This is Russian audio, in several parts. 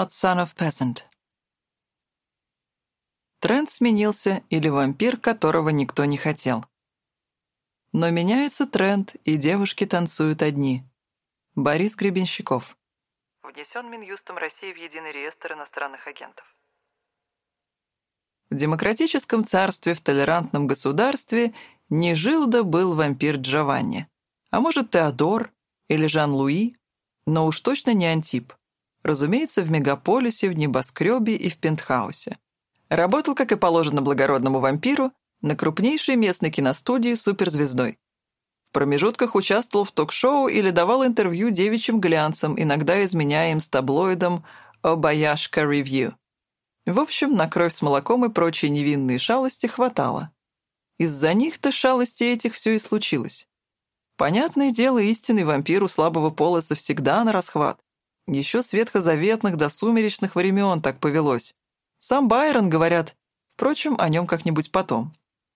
not son of peasant. Тренд сменился или вампир, которого никто не хотел. Но меняется тренд, и девушки танцуют одни. Борис Гребенщиков. Внесен Минюстом России в единый реестр иностранных агентов. В демократическом царстве, в толерантном государстве не жил да был вампир Джованни. А может, Теодор или Жан-Луи, но уж точно не Антип. Разумеется, в мегаполисе, в небоскребе и в пентхаусе. Работал, как и положено благородному вампиру, на крупнейшей местной киностудии суперзвездой. В промежутках участвовал в ток-шоу или давал интервью девичьим глянцам, иногда изменяя им с таблоидом «Обаяшка Ревью». В общем, на кровь с молоком и прочие невинные шалости хватало. Из-за них-то шалости этих все и случилось. Понятное дело, истинный вампир у слабого пола всегда на расхват. Еще с ветхозаветных до сумеречных времен так повелось. Сам Байрон, говорят. Впрочем, о нем как-нибудь потом.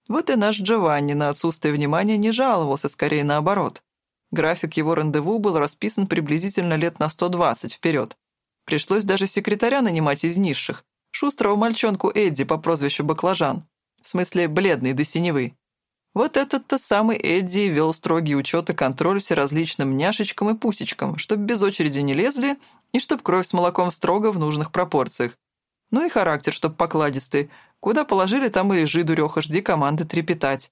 Вот и наш Джованни на отсутствие внимания не жаловался, скорее наоборот. График его рандеву был расписан приблизительно лет на 120 вперед. Пришлось даже секретаря нанимать из низших, шустрого мальчонку Эдди по прозвищу Баклажан, в смысле бледный до синевы. Вот этот-то самый Эдди вел строгий учет и контроль всеразличным няшечкам и пусечкам, чтоб без очереди не лезли и чтоб кровь с молоком строго в нужных пропорциях. Ну и характер, чтоб покладистый, Куда положили, там и лежи, дуреха, жди команды трепетать.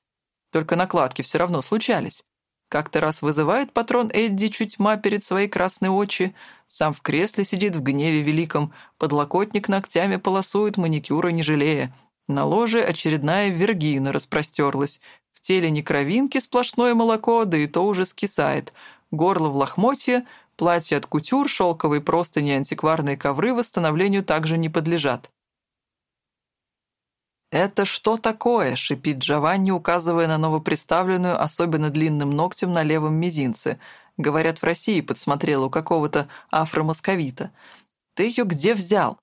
Только накладки все равно случались. Как-то раз вызывает патрон Эдди чуть тьма перед свои красные очи, сам в кресле сидит в гневе великом, подлокотник ногтями полосует, маникюра не жалея. На ложе очередная вергина распростерлась. Теле не кровинки, сплошное молоко, да и то уже скисает. Горло в лохмотье, платье от кутюр, шелковые простыни антикварные ковры восстановлению также не подлежат. «Это что такое?» — шипит Джованни, указывая на новоприставленную, особенно длинным ногтем на левом мизинце. Говорят, в России подсмотрела у какого-то афромосковита. «Ты ее где взял?»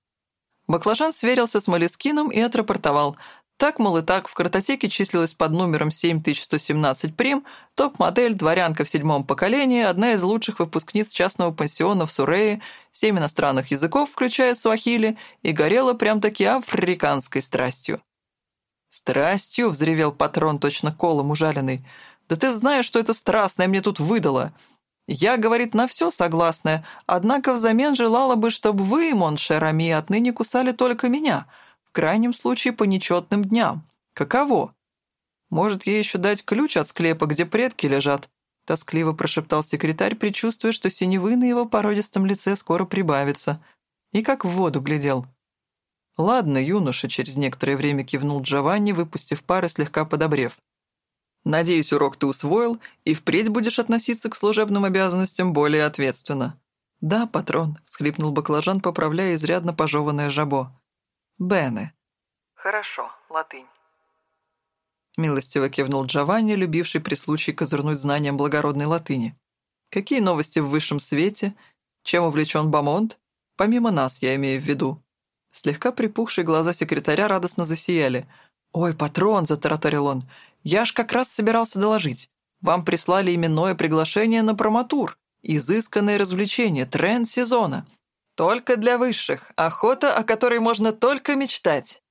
Баклажан сверился с Малискином и отрапортовал. Так, мол, и так, в картотеке числилась под номером 7117 прим, топ-модель, дворянка в седьмом поколении, одна из лучших выпускниц частного пансиона в Сурее, семь иностранных языков, включая суахили, и горела прям-таки африканской страстью. «Страстью!» — взревел патрон, точно колом ужаленный. «Да ты знаешь, что это страстное мне тут выдало!» «Я, — говорит, — на все согласная, однако взамен желала бы, чтобы вы, Моншерами, отныне кусали только меня, в крайнем случае по нечетным дням. Каково?» «Может, ей еще дать ключ от склепа, где предки лежат?» — тоскливо прошептал секретарь, предчувствуя, что синевы на его породистом лице скоро прибавится. И как в воду глядел. «Ладно, юноша», — через некоторое время кивнул Джованни, выпустив пары, слегка подобрев. «Надеюсь, урок ты усвоил, и впредь будешь относиться к служебным обязанностям более ответственно». «Да, патрон», — всхлипнул баклажан, поправляя изрядно пожеванное жабо. «Бене». «Хорошо, латынь». Милостиво кивнул Джованни, любивший при случае козырнуть знанием благородной латыни. «Какие новости в высшем свете? Чем увлечен Бамонт? Помимо нас, я имею в виду». Слегка припухшие глаза секретаря радостно засияли. «Ой, патрон!» — затараторил он. «Я ж как раз собирался доложить. Вам прислали именное приглашение на проматур. Изысканное развлечение, тренд сезона. Только для высших. Охота, о которой можно только мечтать».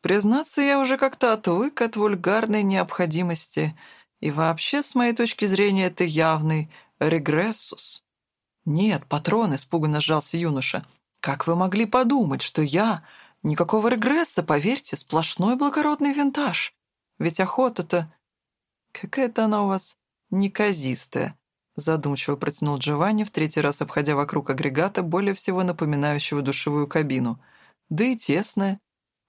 Признаться, я уже как-то отвык от вульгарной необходимости. И вообще, с моей точки зрения, это явный регрессус. «Нет, патрон», — испуганно сжался юноша, — как вы могли подумать, что я... Никакого регресса, поверьте, сплошной благородный винтаж. Ведь охота-то... Какая-то она у вас неказистая, задумчиво протянул Джованни, в третий раз обходя вокруг агрегата, более всего напоминающего душевую кабину. Да и тесная.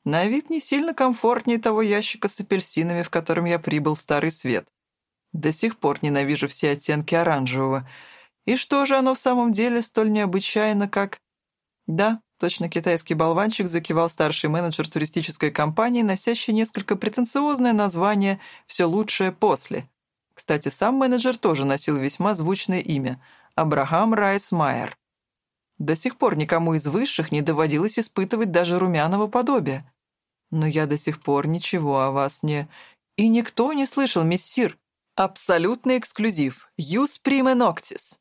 На вид не сильно комфортнее того ящика с апельсинами, в котором я прибыл в Старый Свет. До сих пор ненавижу все оттенки оранжевого. И что же оно в самом деле столь необычайно, как... «Да, точно китайский болванчик», закивал старший менеджер туристической компании, носящий несколько претенциозное название «Все лучшее после». Кстати, сам менеджер тоже носил весьма звучное имя – Абрахам Райс Майер. До сих пор никому из высших не доводилось испытывать даже румяного подобия. Но я до сих пор ничего о вас не... И никто не слышал, мессир. Абсолютный эксклюзив. Юс приме ноктис.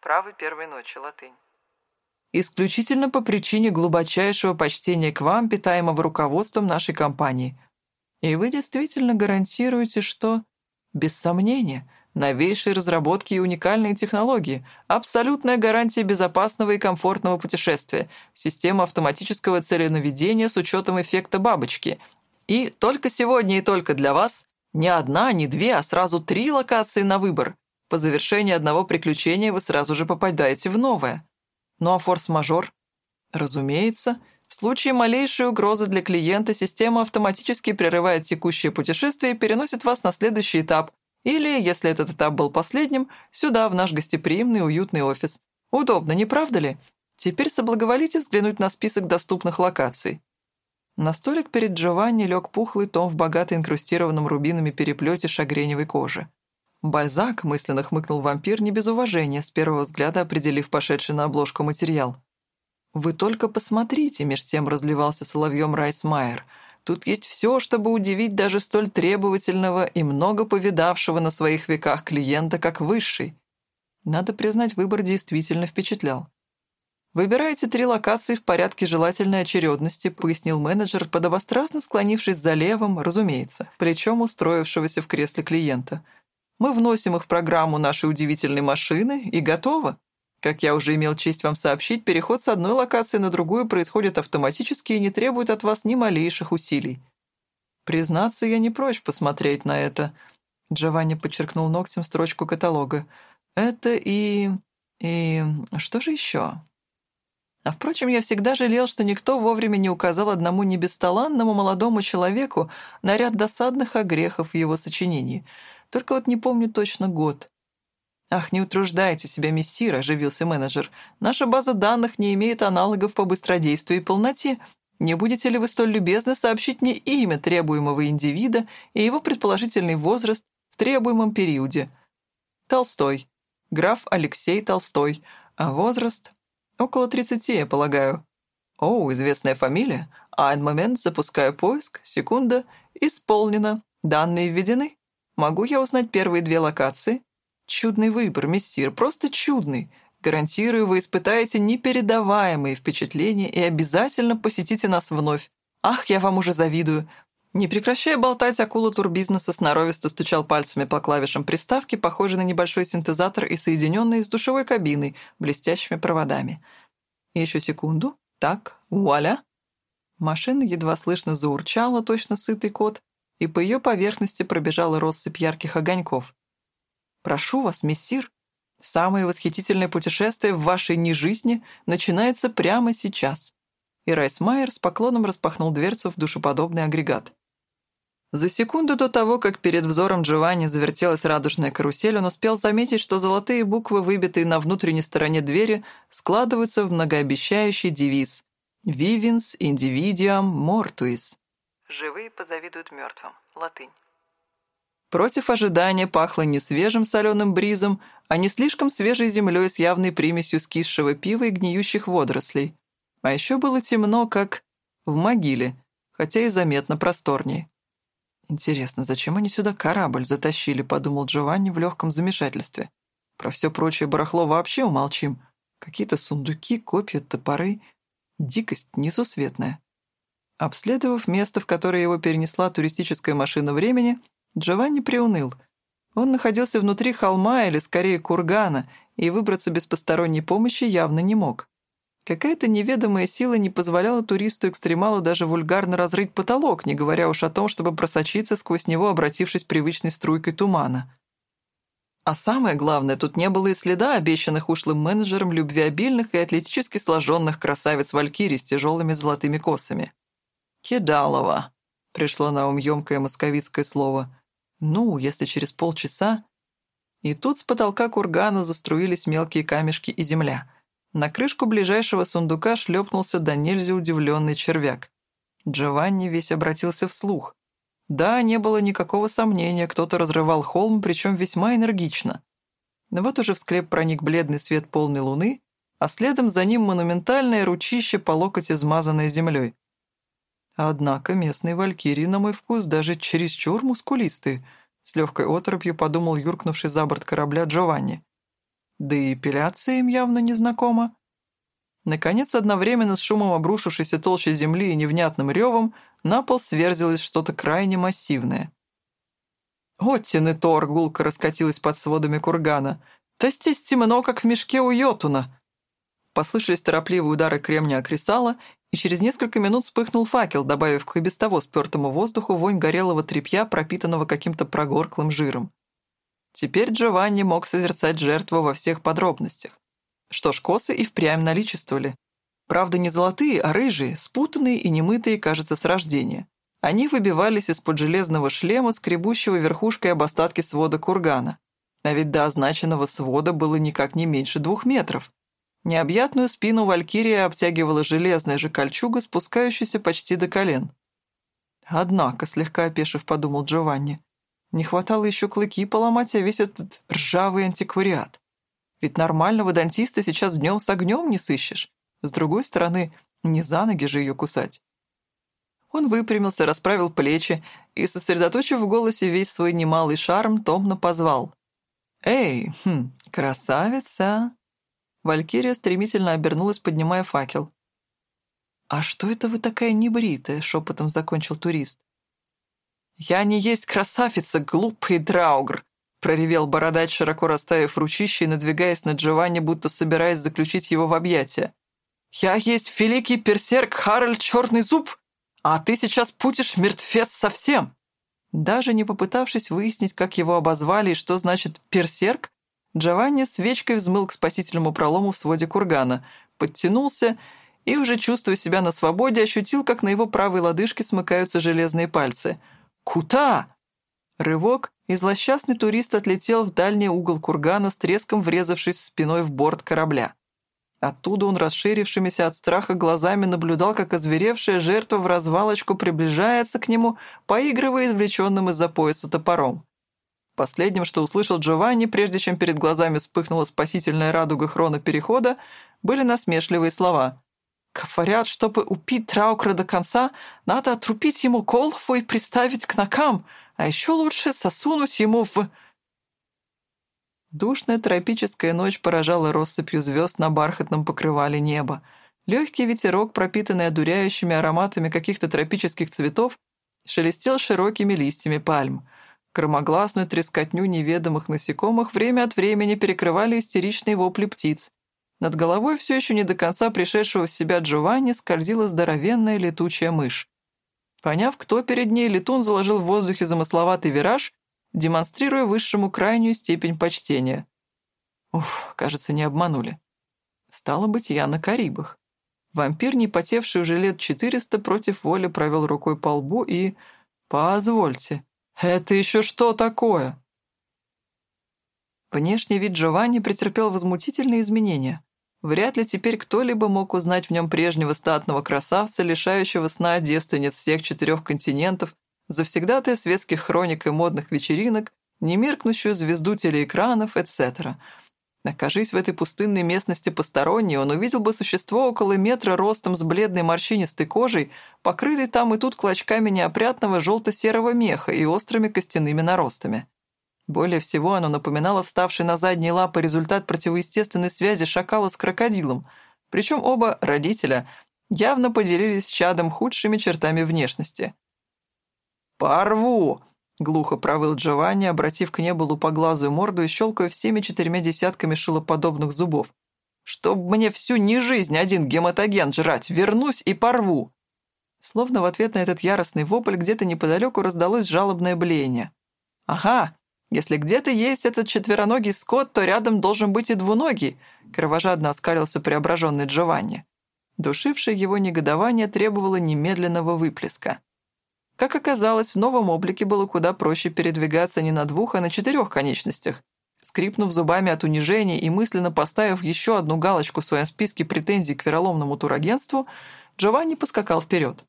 Правы первой ночи, латынь. исключительно по причине глубочайшего почтения к вам, питаемого руководством нашей компании. И вы действительно гарантируете, что, без сомнения, новейшие разработки и уникальные технологии, абсолютная гарантия безопасного и комфортного путешествия, система автоматического целенаведения с учетом эффекта бабочки. И только сегодня и только для вас не одна, не две, а сразу три локации на выбор. По завершении одного приключения вы сразу же попадаете в новое. Ну а форс-мажор? Разумеется, в случае малейшей угрозы для клиента система автоматически прерывает текущее путешествие и переносит вас на следующий этап. Или, если этот этап был последним, сюда, в наш гостеприимный уютный офис. Удобно, не правда ли? Теперь соблаговолите взглянуть на список доступных локаций. На столик перед Джованни лег пухлый том в богато инкрустированном рубинами переплете шагреневой кожи. Бальзак, мысленно хмыкнул вампир, не без уважения, с первого взгляда определив пошедший на обложку материал. «Вы только посмотрите», — меж тем разливался соловьем Райсмайер. «Тут есть все, чтобы удивить даже столь требовательного и много повидавшего на своих веках клиента, как высший». Надо признать, выбор действительно впечатлял. «Выбирайте три локации в порядке желательной очередности», пояснил менеджер, подобострастно склонившись за левым, разумеется, плечом устроившегося в кресле клиента. «Мы вносим их в программу нашей удивительной машины, и готово. Как я уже имел честь вам сообщить, переход с одной локации на другую происходит автоматически и не требует от вас ни малейших усилий». «Признаться, я не прочь посмотреть на это», — Джованни подчеркнул ногтем строчку каталога. «Это и... и... что же еще?» А впрочем, я всегда жалел, что никто вовремя не указал одному небесталанному молодому человеку на ряд досадных огрехов в его сочинении. Только вот не помню точно год. «Ах, не утруждайте себя, мессир», — оживился менеджер. «Наша база данных не имеет аналогов по быстродействию и полноте. Не будете ли вы столь любезны сообщить мне имя требуемого индивида и его предположительный возраст в требуемом периоде?» «Толстой. Граф Алексей Толстой. А возраст Около тридцати, я полагаю. О, известная фамилия. Айн момент, запускаю поиск. Секунда. Исполнено. Данные введены. Могу я узнать первые две локации? Чудный выбор, мессир, просто чудный. Гарантирую, вы испытаете непередаваемые впечатления и обязательно посетите нас вновь. Ах, я вам уже завидую. Не прекращая болтать, акула турбизнеса сноровисто стучал пальцами по клавишам приставки, похожей на небольшой синтезатор и соединенный с душевой кабиной, блестящими проводами. Еще секунду. Так, вуаля. Машина едва слышно заурчала, точно сытый кот, и по ее поверхности пробежала россыпь ярких огоньков. «Прошу вас, мессир, самое восхитительное путешествие в вашей нежизни начинается прямо сейчас». И Райсмайер с поклоном распахнул дверцу в душеподобный агрегат. За секунду до того, как перед взором Джованни завертелась радужная карусель, он успел заметить, что золотые буквы, выбитые на внутренней стороне двери, складываются в многообещающий девиз «Vivens individuam mortuis». «Живые позавидуют мертвым». Латынь. Против ожидания пахло не свежим соленым бризом, а не слишком свежей землей с явной примесью скисшего пива и гниющих водорослей. А еще было темно, как в могиле, хотя и заметно просторнее. «Интересно, зачем они сюда корабль затащили?» — подумал Джованни в легком замешательстве. «Про все прочее барахло вообще умолчим. Какие-то сундуки, копья, топоры. Дикость несусветная». Обследовав место, в которое его перенесла туристическая машина времени, Джованни приуныл. Он находился внутри холма или, скорее, кургана, и выбраться без посторонней помощи явно не мог. Какая-то неведомая сила не позволяла туристу-экстремалу даже вульгарно разрыть потолок, не говоря уж о том, чтобы просочиться сквозь него, обратившись привычной струйкой тумана. А самое главное, тут не было и следа обещанных ушлым менеджером любвеобильных и атлетически сложенных красавиц Валькирий с тяжелыми золотыми косами. «Кидалова», — пришло на ум емкое московицкое слово. «Ну, если через полчаса...» И тут с потолка кургана заструились мелкие камешки и земля — на крышку ближайшего сундука шлепнулся до нельзя удивленный червяк. Джованни весь обратился вслух. Да, не было никакого сомнения, кто-то разрывал холм, причем весьма энергично. Но вот уже в склеп проник бледный свет полной луны, а следом за ним монументальное ручище по локоть измазанное землей. Однако местные валькирии, на мой вкус, даже чересчур мускулистые, с легкой оторопью подумал юркнувший за борт корабля Джованни. Да и эпиляция им явно не знакома. Наконец, одновременно с шумом обрушившейся толщей земли и невнятным ревом, на пол сверзилось что-то крайне массивное. «Оттины тор!» — гулко раскатилась под сводами кургана. «Да здесь темно, как в мешке у Йотуна!» Послышались торопливые удары кремня о и через несколько минут вспыхнул факел, добавив к и без того спёртому воздуху вонь горелого тряпья, пропитанного каким-то прогорклым жиром. Теперь Джованни мог созерцать жертву во всех подробностях. Что ж, косы и впрямь наличествовали. Правда, не золотые, а рыжие, спутанные и немытые, кажется, с рождения. Они выбивались из-под железного шлема, скребущего верхушкой об остатки свода кургана. А ведь до означенного свода было никак не меньше двух метров. Необъятную спину Валькирия обтягивала железная же кольчуга, спускающаяся почти до колен. «Однако», — слегка опешив, подумал Джованни, «не хватало еще клыки поломать, а весь этот ржавый антиквариат. Ведь нормального дантиста сейчас днем с огнем не сыщешь. С другой стороны, не за ноги же ее кусать». Он выпрямился, расправил плечи и, сосредоточив в голосе весь свой немалый шарм, томно позвал. «Эй, хм, красавица!» Валькирия стремительно обернулась, поднимая факел. «А что это вы такая небритая?» — шепотом закончил турист. «Я не есть красавица, глупый драугр!» — проревел бородач, широко расставив ручище и надвигаясь на Джованни, будто собираясь заключить его в объятия. «Я есть великий персерк Харальд Черный Зуб, а ты сейчас путишь мертвец совсем!» Даже не попытавшись выяснить, как его обозвали и что значит «персерк», Джованни свечкой взмыл к спасительному пролому в своде кургана, подтянулся и, уже чувствуя себя на свободе, ощутил, как на его правой лодыжке смыкаются железные пальцы. «Кута!» Рывок, и злосчастный турист отлетел в дальний угол кургана с треском врезавшись спиной в борт корабля. Оттуда он, расширившимися от страха глазами, наблюдал, как озверевшая жертва в развалочку приближается к нему, поигрывая извлеченным из-за пояса топором. Последним, что услышал Джованни, прежде чем перед глазами вспыхнула спасительная радуга хрона перехода, были насмешливые слова. «Говорят, чтобы убить Траукра до конца, надо отрубить ему голову и приставить к ногам, а еще лучше сосунуть ему в...» Душная тропическая ночь поражала россыпью звезд на бархатном покрывале неба. Легкий ветерок, пропитанный одуряющими ароматами каких-то тропических цветов, шелестел широкими листьями пальм. Громогласную трескотню неведомых насекомых время от времени перекрывали истеричные вопли птиц. Над головой все еще не до конца пришедшего в себя Джованни скользила здоровенная летучая мышь. Поняв, кто перед ней, летун заложил в воздухе замысловатый вираж, демонстрируя высшему крайнюю степень почтения. Уф, кажется, не обманули. Стало быть, я на Карибах. Вампир, не потевший уже лет четыреста, против воли провел рукой по лбу и... Позвольте, «Это еще что такое?» Внешний вид Джованни претерпел возмутительные изменения. Вряд ли теперь кто-либо мог узнать в нем прежнего статного красавца, лишающего сна девственниц всех четырех континентов, завсегдатая светских хроник и модных вечеринок, немеркнущую звезду телеэкранов, etc. Окажись в этой пустынной местности посторонний, он увидел бы существо около метра ростом с бледной морщинистой кожей, покрытой там и тут клочками неопрятного желто-серого меха и острыми костяными наростами. Более всего оно напоминало вставший на задние лапы результат противоестественной связи шакала с крокодилом, причем оба родителя явно поделились с чадом худшими чертами внешности. «Порву!» Глухо провыл Джованни, обратив к небу лупоглазую морду и щелкая всеми четырьмя десятками шилоподобных зубов. «Чтоб мне всю не жизнь один гематоген жрать, вернусь и порву!» Словно в ответ на этот яростный вопль где-то неподалеку раздалось жалобное блеяние. «Ага, если где-то есть этот четвероногий скот, то рядом должен быть и двуногий», кровожадно оскалился преображенный Джованни. Душившее его негодование требовало немедленного выплеска. Как оказалось, в новом облике было куда проще передвигаться не на двух, а на четырех конечностях. Скрипнув зубами от унижения и мысленно поставив еще одну галочку в своем списке претензий к вероломному турагентству, Джованни поскакал вперед.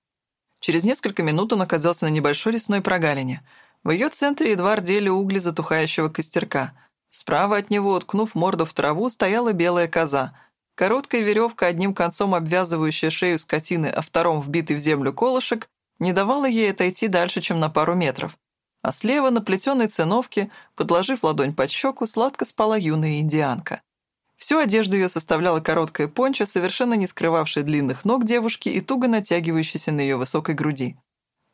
Через несколько минут он оказался на небольшой лесной прогалине. В ее центре едва рдели угли затухающего костерка. Справа от него, уткнув морду в траву, стояла белая коза. Короткая веревка, одним концом обвязывающая шею скотины, а втором вбитый в землю колышек, не давала ей отойти дальше, чем на пару метров. А слева, на плетеной циновке, подложив ладонь под щеку, сладко спала юная индианка. Всю одежду ее составляла короткая понча, совершенно не скрывавшая длинных ног девушки и туго натягивающаяся на ее высокой груди.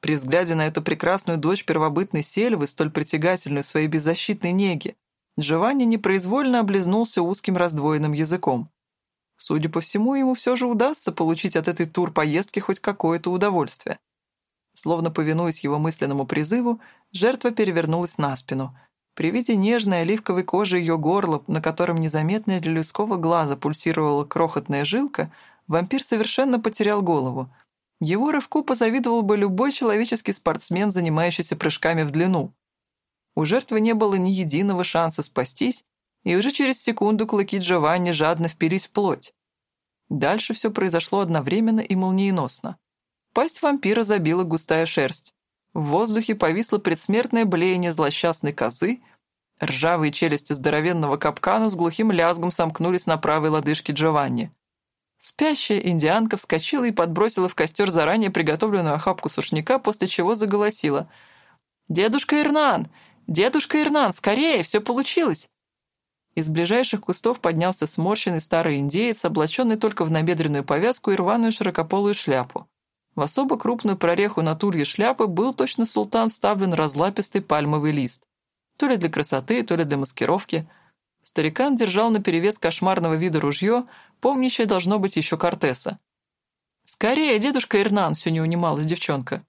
При взгляде на эту прекрасную дочь первобытной сельвы, столь притягательную своей беззащитной неге, Джованни непроизвольно облизнулся узким раздвоенным языком. Судя по всему, ему все же удастся получить от этой тур-поездки хоть какое-то удовольствие. Словно повинуясь его мысленному призыву, жертва перевернулась на спину. При виде нежной оливковой кожи ее горла, на котором незаметно для людского глаза пульсировала крохотная жилка, вампир совершенно потерял голову. Его рывку позавидовал бы любой человеческий спортсмен, занимающийся прыжками в длину. У жертвы не было ни единого шанса спастись, и уже через секунду клыки Джованни жадно впились в плоть. Дальше все произошло одновременно и молниеносно. Пасть вампира забила густая шерсть. В воздухе повисло предсмертное блеяние злосчастной козы, ржавые челюсти здоровенного капкана с глухим лязгом сомкнулись на правой лодыжке Джованни. Спящая индианка вскочила и подбросила в костер заранее приготовленную охапку сушняка, после чего заголосила. «Дедушка Ирнан! Дедушка Ирнан, скорее, все получилось!» Из ближайших кустов поднялся сморщенный старый индеец, облаченный только в набедренную повязку и рваную широкополую шляпу. В особо крупную прореху на тулье шляпы был точно султан вставлен разлапистый пальмовый лист. То ли для красоты, то ли для маскировки. Старикан держал наперевес кошмарного вида ружье, помнящее должно быть еще Кортеса. «Скорее, дедушка Ирнан!» — все не унималась девчонка.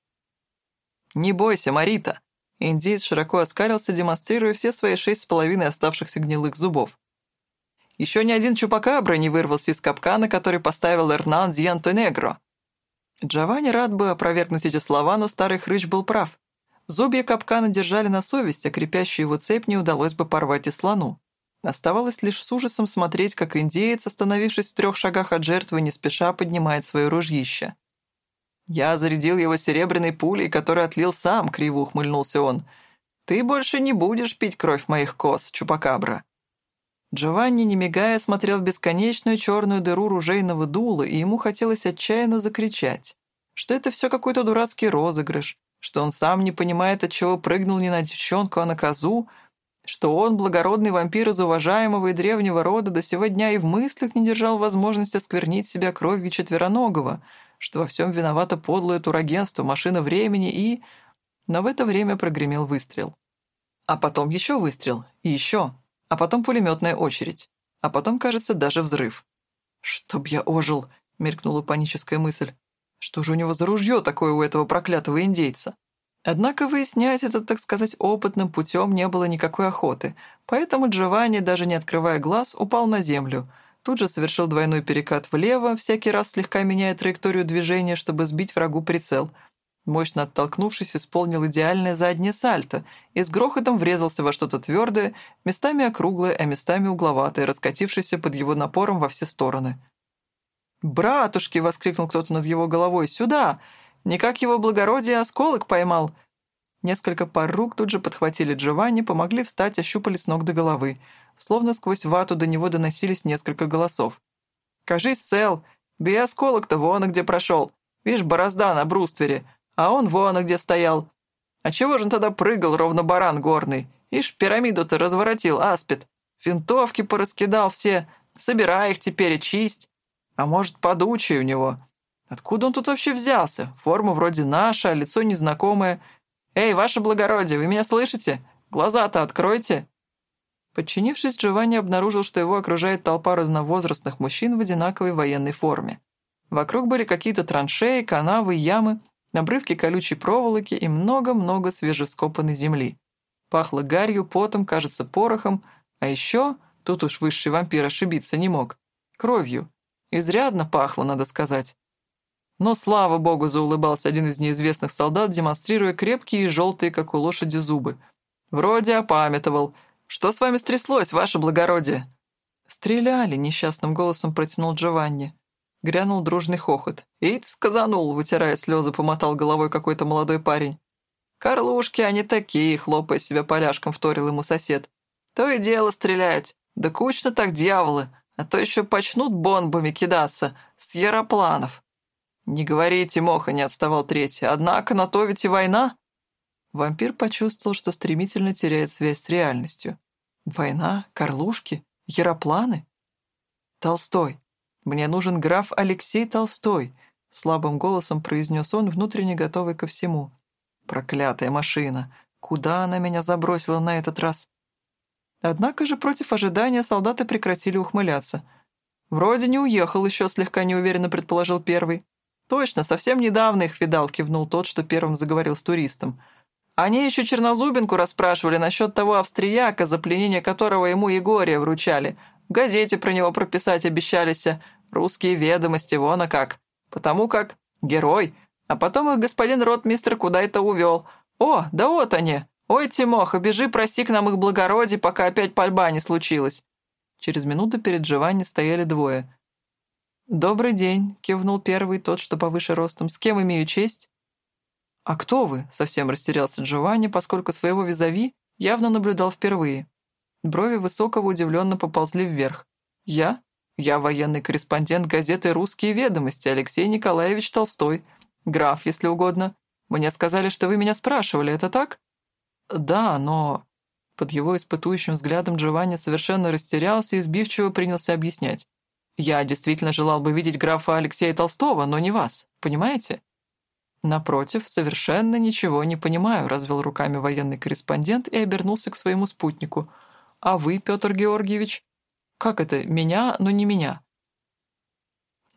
«Не бойся, Марита!» Индиец широко оскалился, демонстрируя все свои шесть с половиной оставшихся гнилых зубов. Еще ни один чупакабра не вырвался из капкана, который поставил Эрнан Дианто Негро. Джованни рад бы опровергнуть эти слова, но старый хрыч был прав. Зубья капкана держали на совесть, а крепящую его цепь не удалось бы порвать и слону. Оставалось лишь с ужасом смотреть, как индеец, остановившись в трех шагах от жертвы, не спеша поднимает свое ружьище. «Я зарядил его серебряной пулей, которую отлил сам», — криво ухмыльнулся он. «Ты больше не будешь пить кровь моих коз, чупакабра». Джованни, не мигая, смотрел в бесконечную черную дыру ружейного дула, и ему хотелось отчаянно закричать, что это все какой-то дурацкий розыгрыш, что он сам не понимает, от чего прыгнул не на девчонку, а на козу, что он, благородный вампир из уважаемого и древнего рода, до сего дня и в мыслях не держал возможности осквернить себя кровью четвероногого, что во всем виновато подлое турагентство, машина времени и... Но в это время прогремел выстрел. А потом еще выстрел, и еще а потом пулеметная очередь, а потом, кажется, даже взрыв. «Чтоб я ожил!» — мелькнула паническая мысль. «Что же у него за ружье такое у этого проклятого индейца?» Однако выяснять это, так сказать, опытным путем не было никакой охоты, поэтому Джованни, даже не открывая глаз, упал на землю. Тут же совершил двойной перекат влево, всякий раз слегка меняя траекторию движения, чтобы сбить врагу прицел — Мощно оттолкнувшись, исполнил идеальное заднее сальто и с грохотом врезался во что-то твердое, местами округлое, а местами угловатое, раскатившееся под его напором во все стороны. «Братушки!» — воскликнул кто-то над его головой. «Сюда! Никак его благородие осколок поймал!» Несколько пар рук тут же подхватили Джованни, помогли встать, ощупали с ног до головы. Словно сквозь вату до него доносились несколько голосов. «Кажись, цел! Да и осколок-то вон где прошел! Видишь, борозда на бруствере! А он вон где стоял. А чего же он тогда прыгал, ровно баран горный? Ишь, пирамиду-то разворотил, аспид. Винтовки пораскидал все, собирай их теперь и чисть. А может, подучий у него. Откуда он тут вообще взялся? Форма вроде наша, а лицо незнакомое. Эй, ваше благородие, вы меня слышите? Глаза-то откройте. Подчинившись, Джованни обнаружил, что его окружает толпа разновозрастных мужчин в одинаковой военной форме. Вокруг были какие-то траншеи, канавы, ямы, обрывки колючей проволоки и много-много свежескопанной земли. Пахло гарью, потом, кажется, порохом, а еще, тут уж высший вампир ошибиться не мог, кровью. Изрядно пахло, надо сказать. Но, слава богу, заулыбался один из неизвестных солдат, демонстрируя крепкие и желтые, как у лошади, зубы. Вроде опамятовал. «Что с вами стряслось, ваше благородие?» «Стреляли», — несчастным голосом протянул Джованни. Грянул дружный хохот. «Ить, сказанул!» — вытирая слезы, помотал головой какой-то молодой парень. «Карлушки, они такие!» — хлопая себя поляшком, вторил ему сосед. «То и дело стреляют. Да кучно так дьяволы, а то еще почнут бомбами кидаться с яропланов». «Не говорите, Моха», — не отставал третий. «Однако на то ведь и война». Вампир почувствовал, что стремительно теряет связь с реальностью. «Война? Карлушки? Яропланы?» Толстой. Мне нужен граф Алексей Толстой», — слабым голосом произнес он, внутренне готовый ко всему. «Проклятая машина! Куда она меня забросила на этот раз?» Однако же против ожидания солдаты прекратили ухмыляться. «Вроде не уехал еще», — слегка неуверенно предположил первый. «Точно, совсем недавно их видал», — кивнул тот, что первым заговорил с туристом. «Они еще Чернозубинку расспрашивали насчет того австрияка, за пленение которого ему Егория вручали. В газете про него прописать обещались. Русские ведомости, вон а как. Потому как герой. А потом их господин ротмистр куда это увел. О, да вот они. Ой, Тимоха, бежи, проси к нам их благородие, пока опять пальба не случилась». Через минуту перед Джованни стояли двое. «Добрый день», — кивнул первый, тот, что повыше ростом. «С кем имею честь?» «А кто вы?» — совсем растерялся Джованни, поскольку своего визави явно наблюдал впервые. Брови Высокого удивленно поползли вверх. «Я? Я военный корреспондент газеты «Русские ведомости» Алексей Николаевич Толстой. Граф, если угодно. Мне сказали, что вы меня спрашивали, это так?» «Да, но...» Под его испытующим взглядом Джованни совершенно растерялся и сбивчиво принялся объяснять. Я действительно желал бы видеть графа Алексея Толстого, но не вас, понимаете?» «Напротив, совершенно ничего не понимаю», — развел руками военный корреспондент и обернулся к своему спутнику. «А вы, Петр Георгиевич? Как это, меня, но не меня?»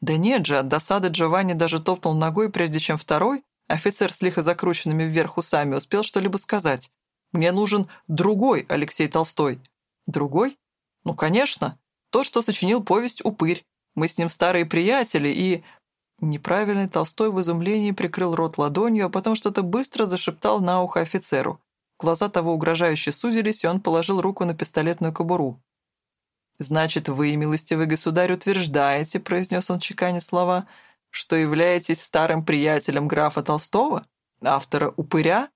Да нет же, от досады Джованни даже топнул ногой, прежде чем второй, офицер с лихо закрученными вверх усами, успел что-либо сказать. «Мне нужен другой Алексей Толстой». «Другой? Ну, конечно. Тот, что сочинил повесть «Упырь». Мы с ним старые приятели, и...» Неправильный Толстой в изумлении прикрыл рот ладонью, а потом что-то быстро зашептал на ухо офицеру. Глаза того угрожающе сузились, и он положил руку на пистолетную кобуру. «Значит, вы, милостивый государь, утверждаете, — произнес он чеканя слова, — что являетесь старым приятелем графа Толстого, автора «Упыря»?»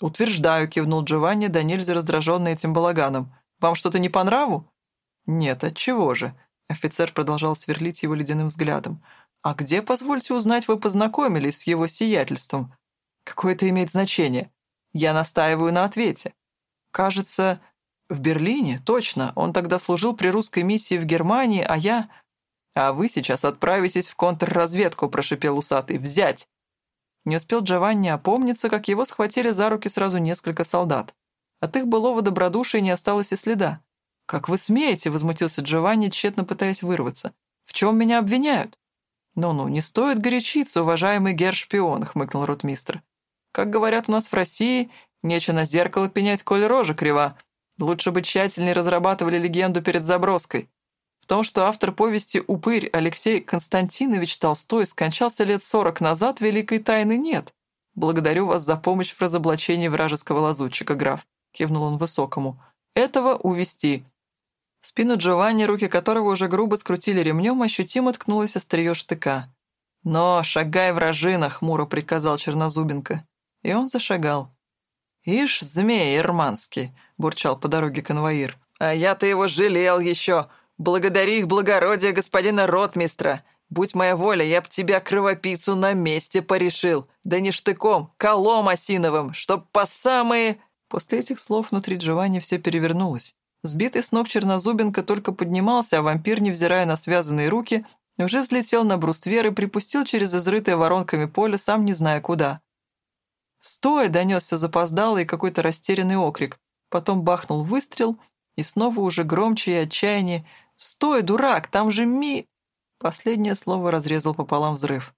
«Утверждаю», — кивнул Джованни, да нельзя раздраженный этим балаганом. «Вам что-то не по нраву?» «Нет, отчего же?» Офицер продолжал сверлить его ледяным взглядом. «А где, позвольте узнать, вы познакомились с его сиятельством? Какое это имеет значение? Я настаиваю на ответе. Кажется, в Берлине, точно. Он тогда служил при русской миссии в Германии, а я... А вы сейчас отправитесь в контрразведку, прошипел усатый. Взять!» Не успел Джованни опомниться, как его схватили за руки сразу несколько солдат. От их былого добродушия не осталось и следа. «Как вы смеете?» — возмутился Джованни, тщетно пытаясь вырваться. «В чем меня обвиняют?» «Ну-ну, не стоит горячиться, уважаемый гершпион», — хмыкнул ротмистр. «Как говорят у нас в России, нечего на зеркало пенять, коль рожа крива. Лучше бы тщательнее разрабатывали легенду перед заброской. В том, что автор повести «Упырь» Алексей Константинович Толстой скончался лет сорок назад, великой тайны нет. Благодарю вас за помощь в разоблачении вражеского лазутчика, граф», — кивнул он высокому. «Этого увести. В спину Джованни, руки которого уже грубо скрутили ремнем, ощутимо ткнулось острие штыка. «Но шагай, вражина!» — хмуро приказал Чернозубенко. И он зашагал. «Ишь, змей ирманский!» — бурчал по дороге конвоир. «А я-то его жалел еще! Благодари их благородие господина ротмистра! Будь моя воля, я б тебя, кровопийцу, на месте порешил! Да не штыком, колом осиновым, чтоб по самые...» После этих слов внутри Джованни все перевернулось. Сбитый с ног Чернозубенко только поднимался, а вампир, невзирая на связанные руки, уже взлетел на бруствер и припустил через изрытое воронками поле, сам не зная куда. «Стой!» — донесся запоздалый какой-то растерянный окрик. Потом бахнул выстрел, и снова уже громче и отчаяние. «Стой, дурак! Там же ми...» Последнее слово разрезал пополам взрыв.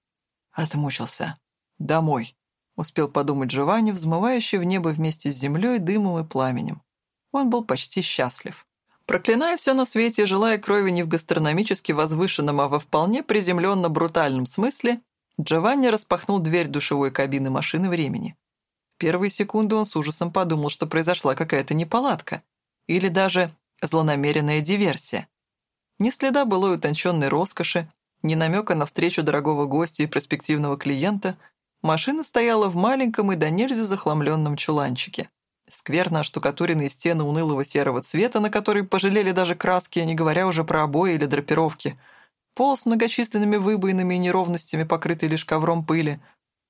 Отмучился. «Домой», — успел подумать Джованни, взмывающий в небо вместе с землей, дымом и пламенем. Он был почти счастлив. Проклиная все на свете, желая крови не в гастрономически возвышенном, а во вполне приземленно-брутальном смысле, Джованни распахнул дверь душевой кабины машины времени. Первые секунды он с ужасом подумал, что произошла какая-то неполадка или даже злонамеренная диверсия. Ни следа былой утонченной роскоши, ни намека на встречу дорогого гостя и перспективного клиента, машина стояла в маленьком и до нельзя захламленном чуланчике. Скверно оштукатуренные стены унылого серого цвета, на которые пожалели даже краски, не говоря уже про обои или драпировки. Пол с многочисленными выбоинами и неровностями, покрытый лишь ковром пыли.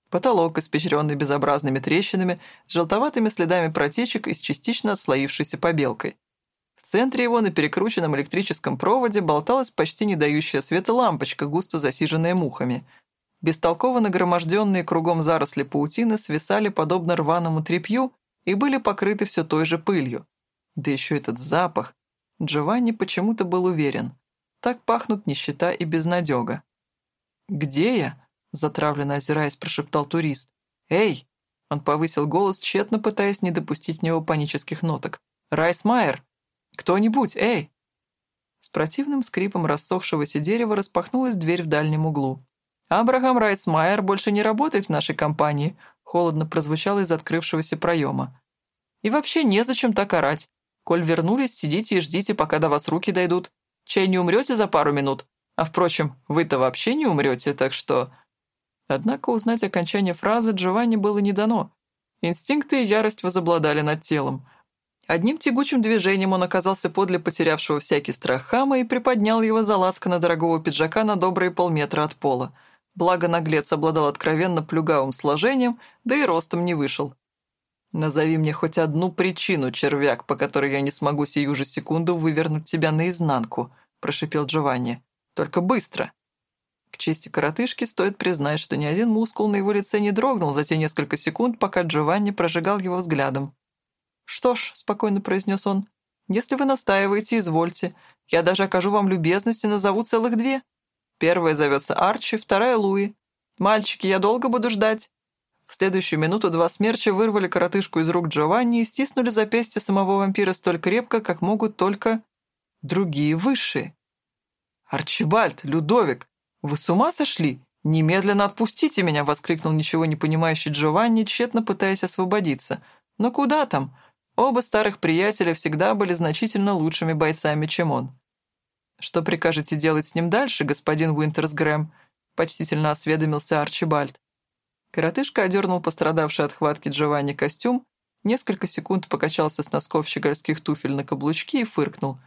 Потолок, испещренный безобразными трещинами, с желтоватыми следами протечек и с частично отслоившейся побелкой. В центре его на перекрученном электрическом проводе болталась почти не дающая света лампочка, густо засиженная мухами. Бестолково нагроможденные кругом заросли паутины свисали подобно рваному тряпью и были покрыты все той же пылью. Да еще этот запах. Джованни почему-то был уверен. Так пахнут нищета и безнадега. «Где я?» — затравленно озираясь, прошептал турист. «Эй!» — он повысил голос, тщетно пытаясь не допустить в него панических ноток. «Райсмайер! Кто-нибудь, эй!» С противным скрипом рассохшегося дерева распахнулась дверь в дальнем углу. «Абрахам Райсмайер больше не работает в нашей компании», — холодно прозвучало из открывшегося проема. «И вообще незачем так орать. Коль вернулись, сидите и ждите, пока до вас руки дойдут. Чай не умрете за пару минут? А впрочем, вы-то вообще не умрете, так что...» Однако узнать окончание фразы Джованни было не дано. Инстинкты и ярость возобладали над телом. Одним тягучим движением он оказался подле потерявшего всякий страх хама и приподнял его за лацкано дорогого пиджака на добрые полметра от пола. Благо наглец обладал откровенно плюгавым сложением, да и ростом не вышел. «Назови мне хоть одну причину, червяк, по которой я не смогу сию же секунду вывернуть тебя наизнанку», — прошипел Джованни. «Только быстро!» К чести коротышки стоит признать, что ни один мускул на его лице не дрогнул за те несколько секунд, пока Джованни прожигал его взглядом. «Что ж», — спокойно произнес он, — «если вы настаиваете, извольте. Я даже окажу вам любезность и назову целых две. Первая зовется Арчи, вторая — Луи. Мальчики, я долго буду ждать». В следующую минуту два смерча вырвали коротышку из рук Джованни и стиснули запястье самого вампира столь крепко, как могут только другие высшие. «Арчибальд, Людовик, вы с ума сошли? Немедленно отпустите меня!» — воскликнул ничего не понимающий Джованни, тщетно пытаясь освободиться. «Но куда там? Оба старых приятеля всегда были значительно лучшими бойцами, чем он». «Что прикажете делать с ним дальше, господин Уинтерсгрэм?» — почтительно осведомился Арчибальд. Коротышка одернул пострадавший от хватки Джованни костюм, несколько секунд покачался с носков щегольских туфель на каблучки и фыркнул.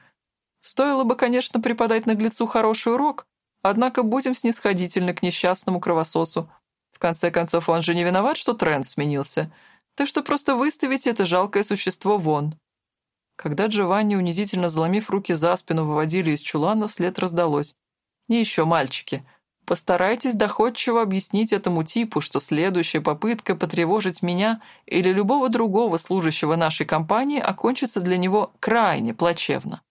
«Стоило бы, конечно, преподать наглецу хороший урок, однако будем снисходительны к несчастному кровососу. В конце концов, он же не виноват, что тренд сменился, так что просто выставите это жалкое существо вон». Когда Джованни, унизительно заломив руки за спину, выводили из чулана, вслед раздалось. «И еще, мальчики, Постарайтесь доходчиво объяснить этому типу, что следующая попытка потревожить меня или любого другого служащего нашей компании окончится для него крайне плачевно.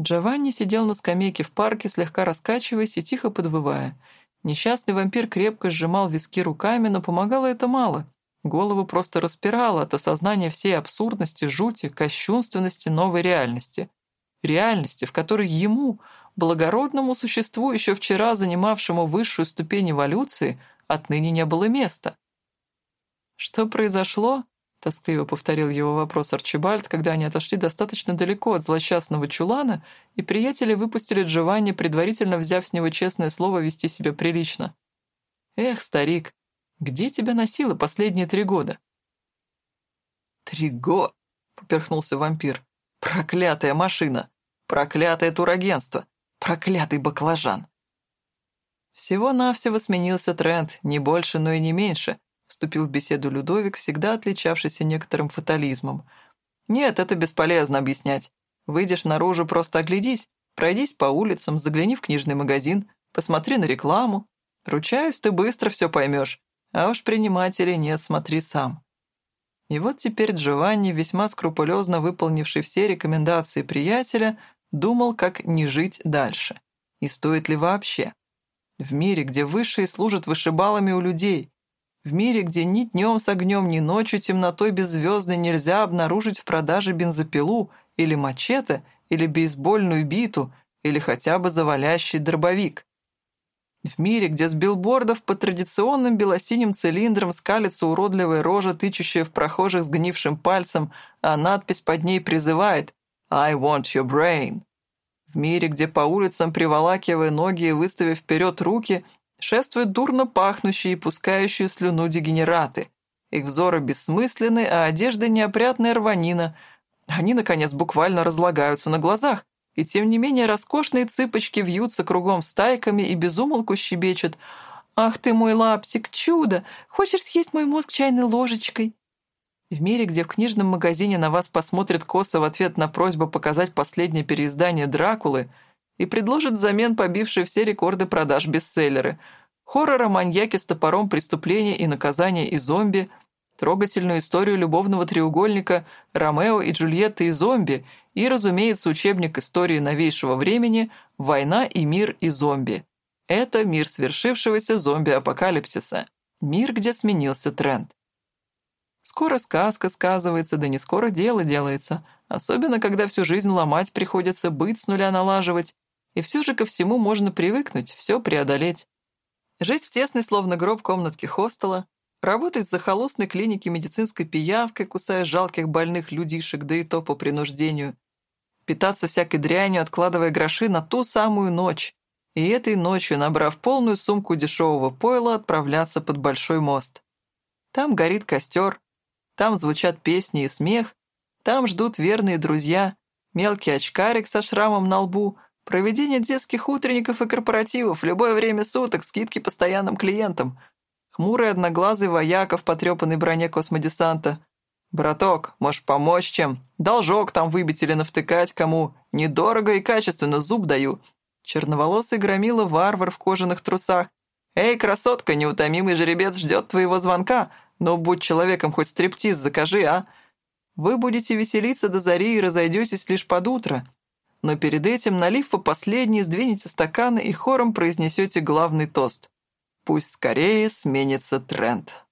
Джованни сидел на скамейке в парке, слегка раскачиваясь и тихо подвывая. Несчастный вампир крепко сжимал виски руками, но помогало это мало. Голову просто распирало от осознания всей абсурдности, жути, кощунственности новой реальности. Реальности, в которой ему, благородному существу, еще вчера занимавшему высшую ступень эволюции, отныне не было места. «Что произошло?» — тоскливо повторил его вопрос Арчибальд, когда они отошли достаточно далеко от злосчастного чулана, и приятели выпустили Джованни, предварительно взяв с него честное слово вести себя прилично. «Эх, старик, где тебя носило последние три года?» «Три года!» — поперхнулся вампир. «Проклятая машина! Проклятое турагентство! Проклятый баклажан!» Всего-навсего сменился тренд, не больше, но и не меньше, вступил в беседу Людовик, всегда отличавшийся некоторым фатализмом. «Нет, это бесполезно объяснять. Выйдешь наружу, просто оглядись, пройдись по улицам, загляни в книжный магазин, посмотри на рекламу. Ручаюсь, ты быстро все поймешь. А уж принимать или нет, смотри сам». И вот теперь Джованни, весьма скрупулезно выполнивший все рекомендации приятеля, Думал, как не жить дальше. И стоит ли вообще? В мире, где высшие служат вышибалами у людей. В мире, где ни днем с огнем, ни ночью темнотой беззвездной нельзя обнаружить в продаже бензопилу или мачете, или бейсбольную биту, или хотя бы завалящий дробовик. В мире, где с билбордов под традиционным белосиним цилиндром скалится уродливая рожа, тычущая в прохожих сгнившим пальцем, а надпись под ней призывает I want your brain. В мире, где по улицам, приволакивая ноги и выставив вперед руки, шествуют дурно пахнущие и пускающие слюну дегенераты. Их взоры бессмысленны, а одежда неопрятная рванина. Они, наконец, буквально разлагаются на глазах, и тем не менее роскошные цыпочки вьются кругом стайками и безумолку щебечут «Ах ты мой лапсик, чудо! Хочешь съесть мой мозг чайной ложечкой?» В мире, где в книжном магазине на вас посмотрят косо в ответ на просьбу показать последнее переиздание «Дракулы» и предложат взамен побившие все рекорды продаж бестселлеры, хоррора «Маньяки с топором преступления и наказания и зомби», трогательную историю любовного треугольника «Ромео и Джульетта и зомби» и, разумеется, учебник истории новейшего времени «Война и мир и зомби». Это мир свершившегося зомби-апокалипсиса. Мир, где сменился тренд. Скоро сказка сказывается, да не скоро дело делается, особенно когда всю жизнь ломать приходится, быть с нуля налаживать, и все же ко всему можно привыкнуть, все преодолеть. Жить в тесной, словно гроб комнатке хостела, работать в захолустной клинике медицинской пиявкой, кусая жалких больных людишек, да и то по принуждению, питаться всякой дрянью, откладывая гроши на ту самую ночь, и этой ночью, набрав полную сумку дешевого пойла, отправляться под большой мост. Там горит костер, там звучат песни и смех, там ждут верные друзья, мелкий очкарик со шрамом на лбу, проведение детских утренников и корпоративов, любое время суток, скидки постоянным клиентам, хмурый одноглазый вояка в потрепанной броне космодесанта. «Браток, можешь помочь чем? Должок там выбить или навтыкать кому? Недорого и качественно, зуб даю». Черноволосый громила варвар в кожаных трусах. «Эй, красотка, неутомимый жеребец ждет твоего звонка. Но будь человеком, хоть стриптиз закажи, а? Вы будете веселиться до зари и разойдетесь лишь под утро. Но перед этим, налив по последней, сдвинете стаканы и хором произнесете главный тост. Пусть скорее сменится тренд.